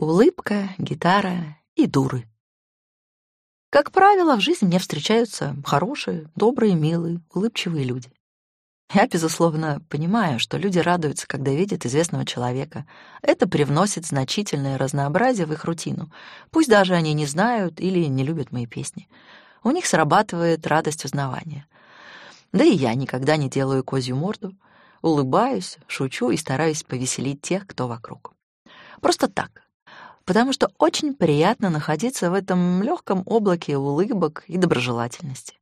Улыбка, гитара и дуры. Как правило, в жизни мне встречаются хорошие, добрые, милые, улыбчивые люди. Я, безусловно, понимаю, что люди радуются, когда видят известного человека. Это привносит значительное разнообразие в их рутину. Пусть даже они не знают или не любят мои песни. У них срабатывает радость узнавания. Да и я никогда не делаю козью морду. Улыбаюсь, шучу и стараюсь повеселить тех, кто вокруг. Просто так, потому что очень приятно находиться в этом легком облаке улыбок и доброжелательности.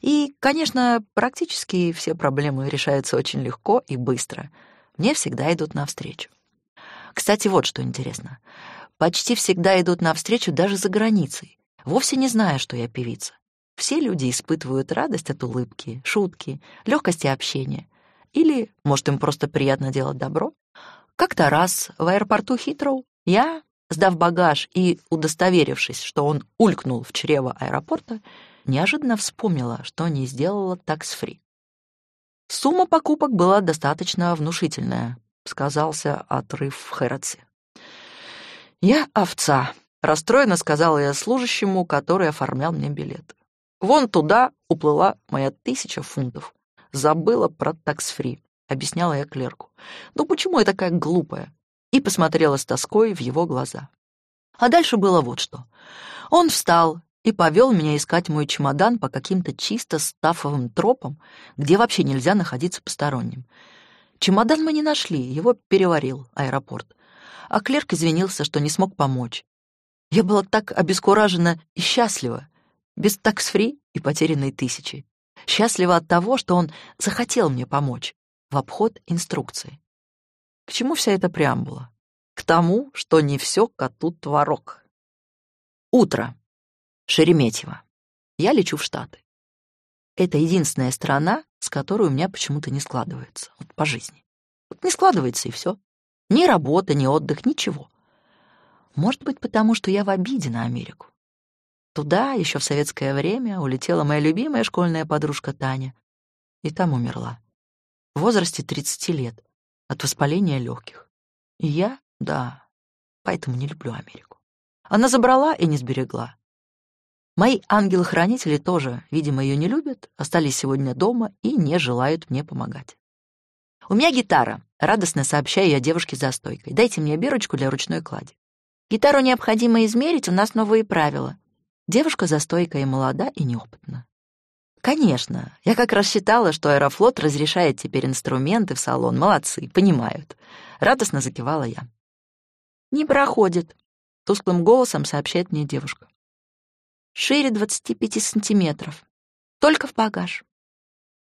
И, конечно, практически все проблемы решаются очень легко и быстро. Мне всегда идут навстречу. Кстати, вот что интересно. Почти всегда идут навстречу даже за границей, вовсе не зная, что я певица. Все люди испытывают радость от улыбки, шутки, легкости общения. Или, может, им просто приятно делать добро. Как-то раз в аэропорту Хитроу я, сдав багаж и удостоверившись, что он улькнул в чрево аэропорта, неожиданно вспомнила, что не сделала такс-фри. Сумма покупок была достаточно внушительная, сказался отрыв в Хэротсе. «Я овца», — расстроенно сказала я служащему, который оформлял мне билет. «Вон туда уплыла моя тысяча фунтов. Забыла про такс-фри», — объясняла я клерку. «Ну почему я такая глупая?» И посмотрела с тоской в его глаза. А дальше было вот что. Он встал и повел меня искать мой чемодан по каким-то чисто стафовым тропам, где вообще нельзя находиться посторонним. Чемодан мы не нашли, его переварил аэропорт. А клерк извинился, что не смог помочь. Я была так обескуражена и счастлива, без такс-фри и потерянной тысячи. Счастлива от того, что он захотел мне помочь, в обход инструкции. К чему вся эта преамбула? К тому, что не все коту творог. Утро. Шереметьево. Я лечу в Штаты. Это единственная страна, с которой у меня почему-то не складывается. Вот по жизни. Вот не складывается, и все. Ни работа, ни отдых, ничего. Может быть, потому что я в обиде на Америку. Туда еще в советское время улетела моя любимая школьная подружка Таня. И там умерла. В возрасте 30 лет. От воспаления легких. И я, да, поэтому не люблю Америку. Она забрала и не сберегла. Мои ангелы-хранители тоже, видимо, ее не любят, остались сегодня дома и не желают мне помогать. «У меня гитара», — радостно сообщаю я девушке за стойкой. «Дайте мне бирочку для ручной клади». «Гитару необходимо измерить, у нас новые правила». Девушка за стойкой молода и неопытна. «Конечно. Я как раз считала, что Аэрофлот разрешает теперь инструменты в салон. Молодцы, понимают». Радостно закивала я. «Не проходит», — тусклым голосом сообщает мне девушка шире 25 сантиметров. Только в багаж.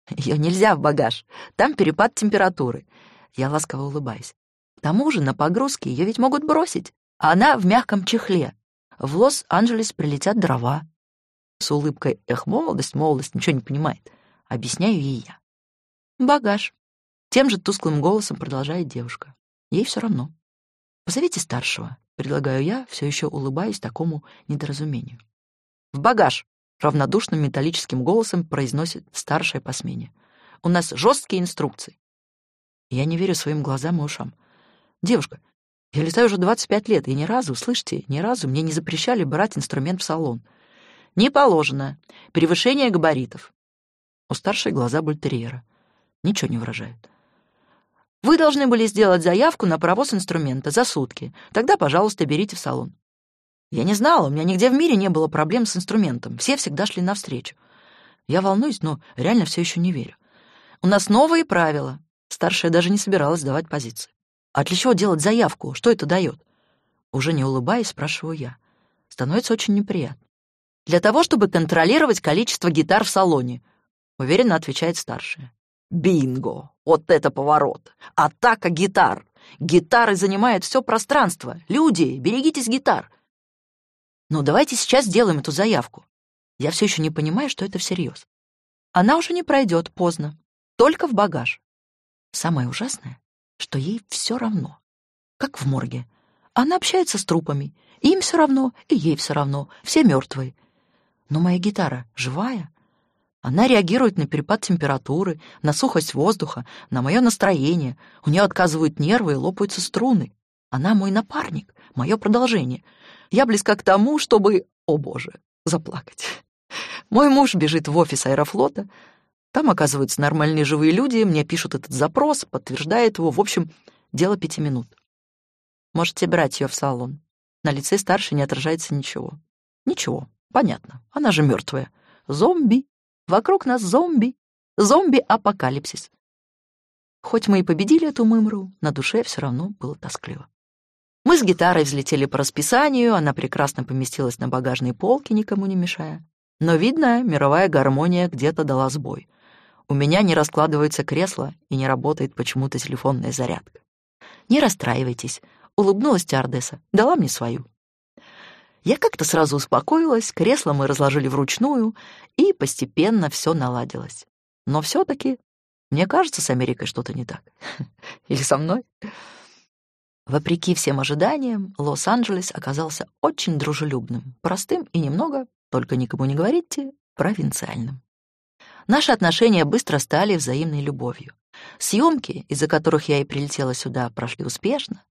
Ее нельзя в багаж. Там перепад температуры. Я ласково улыбаюсь. К тому же на погрузке ее ведь могут бросить, а она в мягком чехле. В Лос-Анджелес прилетят дрова. С улыбкой «Эх, молодость, молодость, ничего не понимает». Объясняю ей я. «Багаж». Тем же тусклым голосом продолжает девушка. Ей все равно. «Позовите старшего», — предлагаю я, все еще улыбаясь такому недоразумению. «В багаж!» — равнодушным металлическим голосом произносит старшая по смене. «У нас жесткие инструкции». Я не верю своим глазам и ушам. «Девушка, я летаю уже 25 лет, и ни разу, слышите, ни разу мне не запрещали брать инструмент в салон. Не положено. Превышение габаритов». У старшей глаза бультерьера. Ничего не выражают. Вы должны были сделать заявку на провоз инструмента за сутки. Тогда, пожалуйста, берите в салон. Я не знала, у меня нигде в мире не было проблем с инструментом. Все всегда шли навстречу. Я волнуюсь, но реально все еще не верю. У нас новые правила. Старшая даже не собиралась давать позиции. А для чего делать заявку? Что это дает? Уже не улыбаясь, спрашиваю я. Становится очень неприятно. Для того, чтобы контролировать количество гитар в салоне, уверенно отвечает старшая. Бинго! Вот это поворот! Атака гитар! Гитары занимают все пространство. Люди, берегитесь гитар. Ну, давайте сейчас сделаем эту заявку. Я все еще не понимаю, что это всерьез. Она уже не пройдет поздно. Только в багаж. Самое ужасное, что ей все равно. Как в морге. Она общается с трупами. Им все равно, и ей все равно. Все мертвые. Но моя гитара живая. Она реагирует на перепад температуры, на сухость воздуха, на мое настроение. У нее отказывают нервы и лопаются струны. Она мой напарник, мое продолжение. Я близка к тому, чтобы, о боже, заплакать. Мой муж бежит в офис аэрофлота. Там оказываются нормальные живые люди, мне пишут этот запрос, подтверждает его. В общем, дело пяти минут. Можете брать ее в салон. На лице старшей не отражается ничего. Ничего, понятно, она же мертвая. Зомби. Вокруг нас зомби. Зомби-апокалипсис. Хоть мы и победили эту мымру, на душе все равно было тоскливо. Мы с гитарой взлетели по расписанию, она прекрасно поместилась на багажной полке, никому не мешая. Но, видно, мировая гармония где-то дала сбой. У меня не раскладывается кресло и не работает почему-то телефонная зарядка. Не расстраивайтесь, улыбнулась стюардесса, дала мне свою. Я как-то сразу успокоилась, кресло мы разложили вручную, и постепенно все наладилось. Но все-таки, мне кажется, с Америкой что-то не так. Или со мной? Вопреки всем ожиданиям, Лос-Анджелес оказался очень дружелюбным, простым и немного, только никому не говорите, провинциальным. Наши отношения быстро стали взаимной любовью. Съемки, из-за которых я и прилетела сюда, прошли успешно.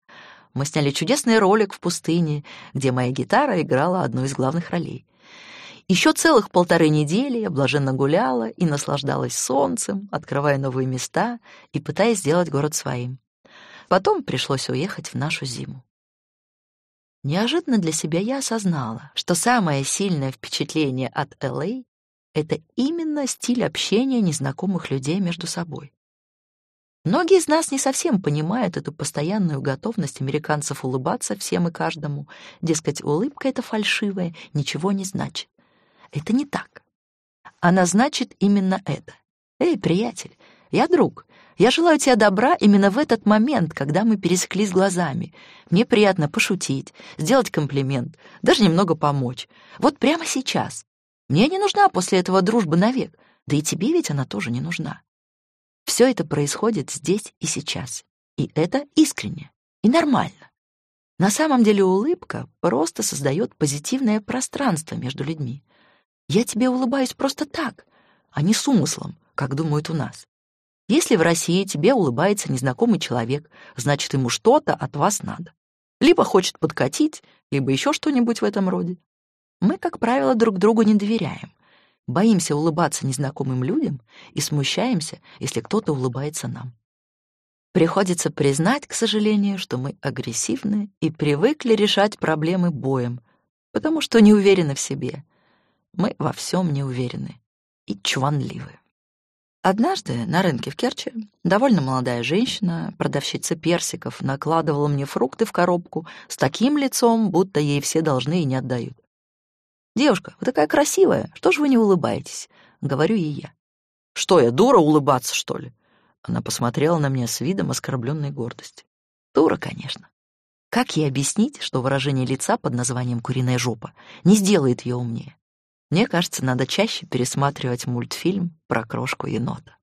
Мы сняли чудесный ролик в пустыне, где моя гитара играла одну из главных ролей. Еще целых полторы недели я блаженно гуляла и наслаждалась солнцем, открывая новые места и пытаясь сделать город своим. Потом пришлось уехать в нашу зиму. Неожиданно для себя я осознала, что самое сильное впечатление от Л.А. — это именно стиль общения незнакомых людей между собой. Многие из нас не совсем понимают эту постоянную готовность американцев улыбаться всем и каждому. Дескать, улыбка эта фальшивая, ничего не значит. Это не так. Она значит именно это. Эй, приятель, я друг, я желаю тебе добра именно в этот момент, когда мы пересеклись глазами. Мне приятно пошутить, сделать комплимент, даже немного помочь. Вот прямо сейчас. Мне не нужна после этого дружба навек, да и тебе ведь она тоже не нужна. Все это происходит здесь и сейчас. И это искренне и нормально. На самом деле улыбка просто создает позитивное пространство между людьми. Я тебе улыбаюсь просто так, а не с умыслом, как думают у нас. Если в России тебе улыбается незнакомый человек, значит, ему что-то от вас надо. Либо хочет подкатить, либо еще что-нибудь в этом роде. Мы, как правило, друг другу не доверяем. Боимся улыбаться незнакомым людям и смущаемся, если кто-то улыбается нам. Приходится признать, к сожалению, что мы агрессивны и привыкли решать проблемы боем, потому что не уверены в себе. Мы во всем не уверены и чванливы. Однажды на рынке в Керчи довольно молодая женщина, продавщица персиков, накладывала мне фрукты в коробку с таким лицом, будто ей все должны и не отдают. «Девушка, вы такая красивая, что же вы не улыбаетесь?» — говорю ей я. «Что я, дура, улыбаться, что ли?» Она посмотрела на меня с видом оскорбленной гордости. «Дура, конечно. Как ей объяснить, что выражение лица под названием «куриная жопа» не сделает ее умнее? Мне кажется, надо чаще пересматривать мультфильм про крошку енота.